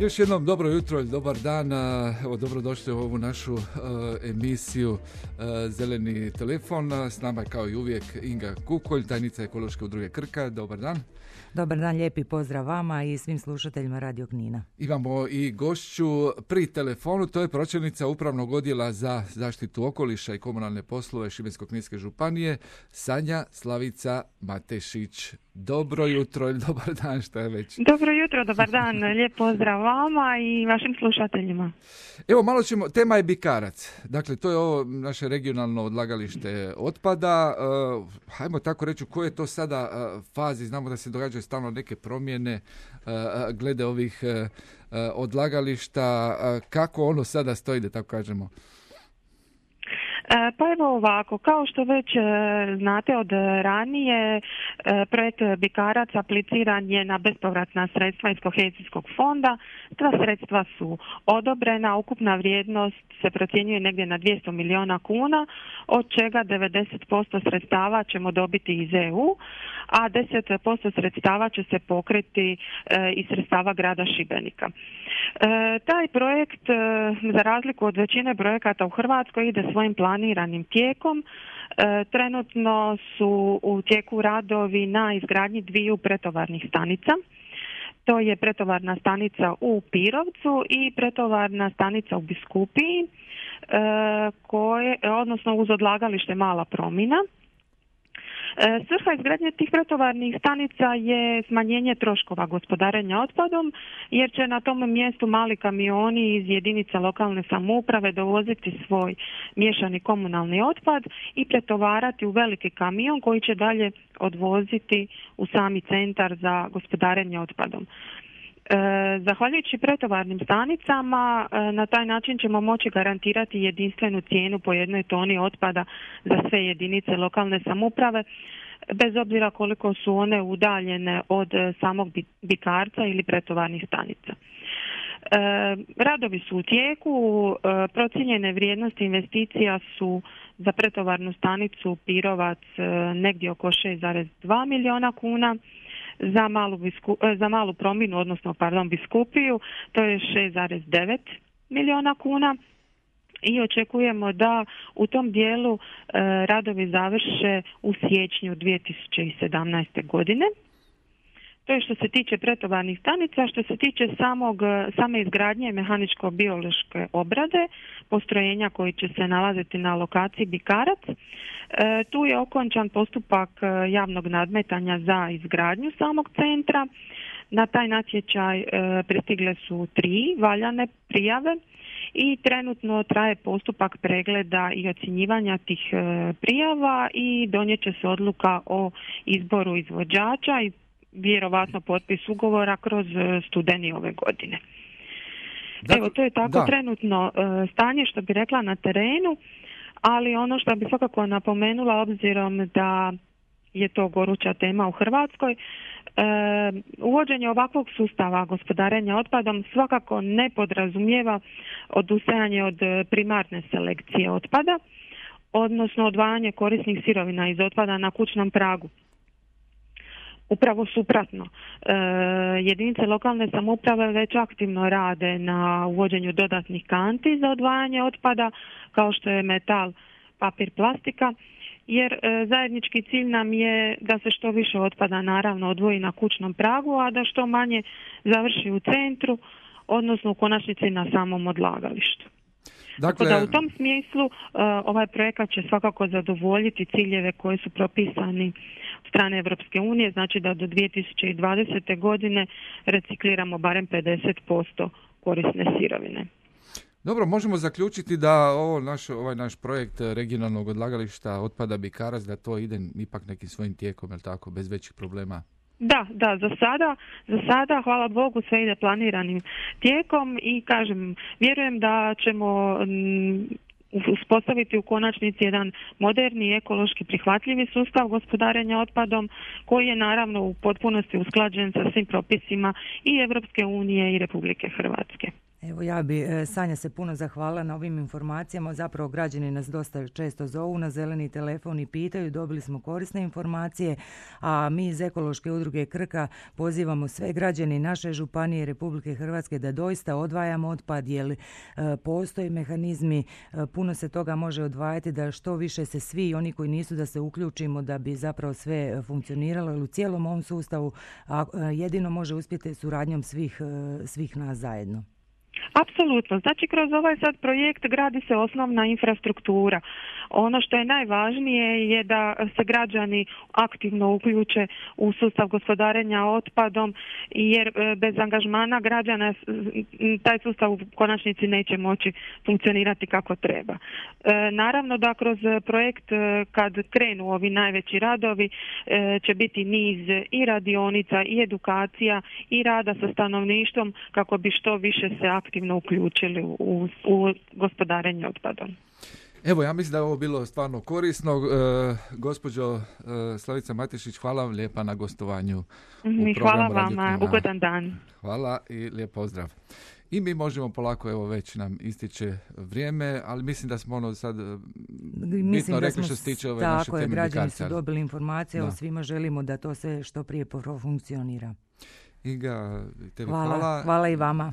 Još jednom dobro jutro ili dobar dan. Evo, dobrodošli u ovu našu emisiju Zeleni telefon. S nama je kao i uvijek Inga Kukolj, tajnica ekološke udruge Krka. Dobar dan. Dobar dan, lijepi pozdrav vama i svim slušateljima Radio Knina. Imamo i gošću pri telefonu, to je pročelnica Upravnog odjela za zaštitu okoliša i komunalne poslove Šibensko-kninske županije, Sanja Slavica Matešić. Dobro jutro ili dobar dan, šta je već? Dobro jutro, dobar dan, lijep pozdrav vama i vašim slušateljima. Evo, malo ćemo, tema je Bikarac. Dakle, to je ovo naše regionalno odlagalište otpada. Uh, hajmo tako reći, u kojoj je to sada uh, fazi? Znamo da se događaju stalno neke promjene uh, glede ovih odlagališta. Kako ono sada stoji, da tako kažemo? E, pa evo ovako, kao što već e, znate od ranije, e, projekt Bikarac apliciran je na bespovratna sredstva iz kohezijskog fonda. Ta sredstva su odobrena, ukupna vrijednost se procjenjuje negdje na 200 milijuna kuna, od čega 90% sredstava ćemo dobiti iz EU, a 10% sredstava će se pokriti iz sredstava grada Šibenika. Taj projekt, za razliku od većine projekata u Hrvatskoj, ide svojim planom planiranim tijekom. E, trenutno su u tijeku radovi na izgradnji dviju pretovarnih stanica. To je pretovarna stanica u Pirovcu i pretovarna stanica u Biskupiji, e, koje, odnosno uz odlagalište Mala Promina. E, svrha izgradnje tih pretovarnih stanica je smanjenje troškova gospodarenja otpadom, jer će na tom mjestu mali kamioni iz jedinica lokalne samouprave dovoziti svoj miješani komunalni otpad i pretovarati u veliki kamion koji će dalje odvoziti u sami centar za gospodarenje otpadom. E, zahvaljujući pretovarnim stanicama e, na taj način ćemo moći garantirati jedinstvenu cijenu po jednoj toni otpada za sve jedinice lokalne samouprave bez obzira koliko su one udaljene od e, samog bikarca ili pretovarnih stanica. Radovi su u tijeku, procijenjene vrijednosti investicija su za pretovarnu stanicu Pirovac negdje oko 6,2 milijuna kuna, za malu, bisku, e, za malu prominu, odnosno pardon, biskupiju, to je 6,9 milijuna kuna i očekujemo da u tom dijelu e, radovi završe u siječnju 2017. godine. To je što se tiče pretovarnih stanica, što se tiče samog, same izgradnje mehaničko-biološke obrade, postrojenja koji će se nalaziti na lokaciji Bikarac. E, tu je okončan postupak e, javnog nadmetanja za izgradnju samog centra. Na taj natječaj e, pristigle su tri valjane prijave i trenutno traje postupak pregleda i ocjenjivanja tih prijava i donijet će se odluka o izboru izvođača i vjerovatno potpis ugovora kroz e, studeni ove godine. Evo, to je tako trenutno e, stanje što bi rekla na terenu, ali ono što bi svakako napomenula obzirom da je to goruća tema u Hrvatskoj, e, uvođenje ovakvog sustava gospodarenja otpadom svakako ne podrazumijeva odustajanje od primarne selekcije otpada, odnosno odvajanje korisnih sirovina iz otpada na kućnom pragu. Upravo suprotno. E, jedinice lokalne samouprave već aktivno rade na uvođenju dodatnih kanti za odvajanje otpada kao što je metal, papir, plastika jer e, zajednički cilj nam je da se što više otpada naravno odvoji na kućnom pragu, a da što manje završi u centru, odnosno u konačnici na samom odlagalištu. Dakle, Tako da u tom smislu e, ovaj projekat će svakako zadovoljiti ciljeve koji su propisani strane Europske unije, znači da do 2020. godine recikliramo barem 50% korisne sirovine. Dobro, možemo zaključiti da ovo naš, ovaj naš projekt regionalnog odlagališta otpada Bikarac, da to ide ipak nekim svojim tijekom, jel tako, bez većih problema? Da, da, za sada, za sada, hvala Bogu, sve ide planiranim tijekom i kažem, vjerujem da ćemo uspostaviti u konačnici jedan moderni ekološki prihvatljivi sustav gospodarenja otpadom koji je naravno u potpunosti usklađen sa svim propisima i Europske unije i Republike Hrvatske. Evo ja bi e, Sanja se puno zahvala na ovim informacijama. Zapravo građani nas dosta često zovu na zeleni telefon i pitaju. Dobili smo korisne informacije, a mi iz Ekološke udruge Krka pozivamo sve građani naše županije Republike Hrvatske da doista odvajamo otpad jer e, postoji mehanizmi, e, puno se toga može odvajati da što više se svi oni koji nisu da se uključimo da bi zapravo sve funkcioniralo jer u cijelom ovom sustavu jedino može uspjeti suradnjom svih, svih nas zajedno. Apsolutno. Znači kroz ovaj sad projekt gradi se osnovna infrastruktura. Ono što je najvažnije je da se građani aktivno uključe u sustav gospodarenja otpadom jer e, bez angažmana građana taj sustav u konačnici neće moći funkcionirati kako treba. E, naravno da kroz projekt e, kad krenu ovi najveći radovi će biti niz i radionica i edukacija i rada sa stanovništvom kako bi što više se aktivno uključili u, u gospodarenje otpadom. Evo, ja mislim da je ovo bilo stvarno korisno. E, gospođo e, Slavica Matišić, hvala vam lijepa na gostovanju. Mm, hvala vama, ugodan dan. Hvala i lijep pozdrav. I mi možemo polako, evo već nam ističe vrijeme, ali mislim da smo ono sad e, mislim bitno rekli što se tiče ove naše teme građani su dobili informacije, o svima želimo da to sve što prije funkcionira. Iga, tebi hvala. Hvala, hvala i vama.